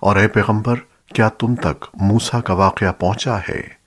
اور اے پیغمبر کیا تم تک موسیٰ کا واقعہ پہنچا ہے؟